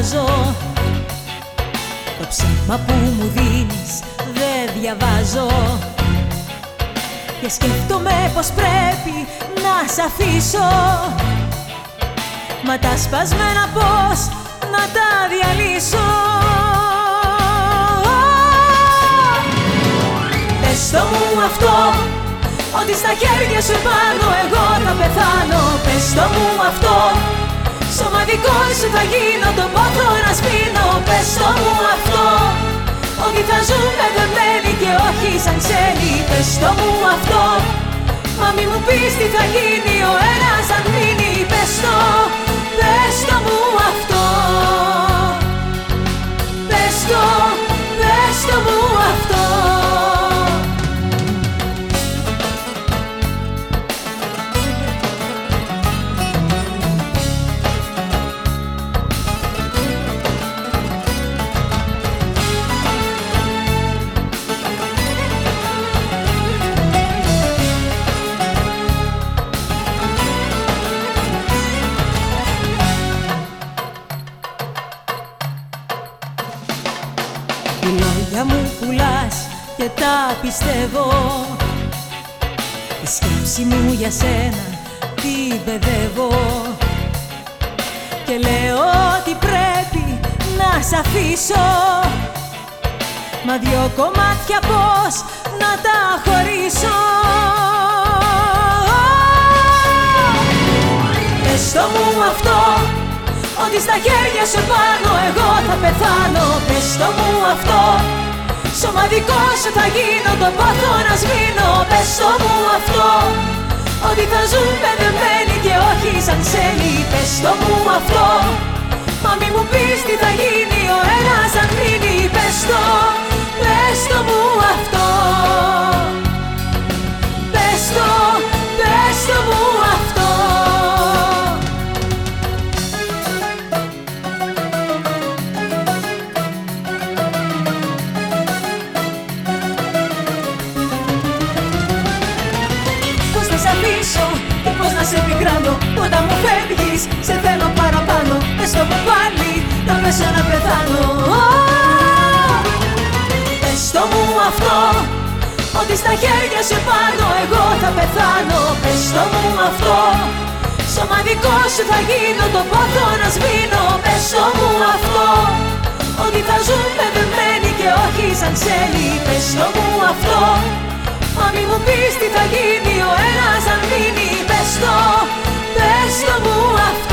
αλλάζω Το ψέμα που μου δίνεις δεν διαβάζω. Και σκέφτομαι πως πρέπει να σ' αφήσω. Μα τα σπασμένα πως να τα διαλύσω. Πες το μου αυτό Ότι στα χέρια σου πάνω εγώ θα πεθάνω σου θα γίνω το πόθο να σβήνω. Πες το μου αυτό Ότι θα ζούμε δεμένοι και όχι σαν ξένοι. Πες το μου αυτό Μα μη μου πεις τι θα γίνει λόγια μου πουλάς και τα πιστεύω. Η σκέψη μου για σένα την παιδεύω Και λέω ότι πρέπει να σ' αφήσω. Μα δυο κομμάτια πώς να τα χωρίσω. Πες το μου αυτό ότι στα χέρια σου πάνω εγώ θα πεθάνω. Πες το μου αυτό. Σώμα δικό σου θα γίνω το πάθο να σβήνω. Πες το μου αυτό. Ότι θα ζούμε δεμένοι και όχι σαν ξένοι. Πες το μου αυτό. Μα μη μου πεις τι θα γίνει να σ' αφήσω και πώς να σε πικράνω Όταν μου φεύγεις. Σε θέλω παραπάνω Πες το μου πάλι να μέσω να πεθάνω. Πες το μου αυτό Ότι στα χέρια σου πάνω εγώ θα πεθάνω. Πες το μου αυτό Σώμα δικό σου θα γίνω το πόθο να σβήνω. Πες το μου αυτό Ότι θα ζούμε δεμένοι και όχι σαν ξένοι. Πες το μου αυτό Μα μη μου πεις τι θα γίνει ο ένας αν μείνει Πες το, πες το μου αυτό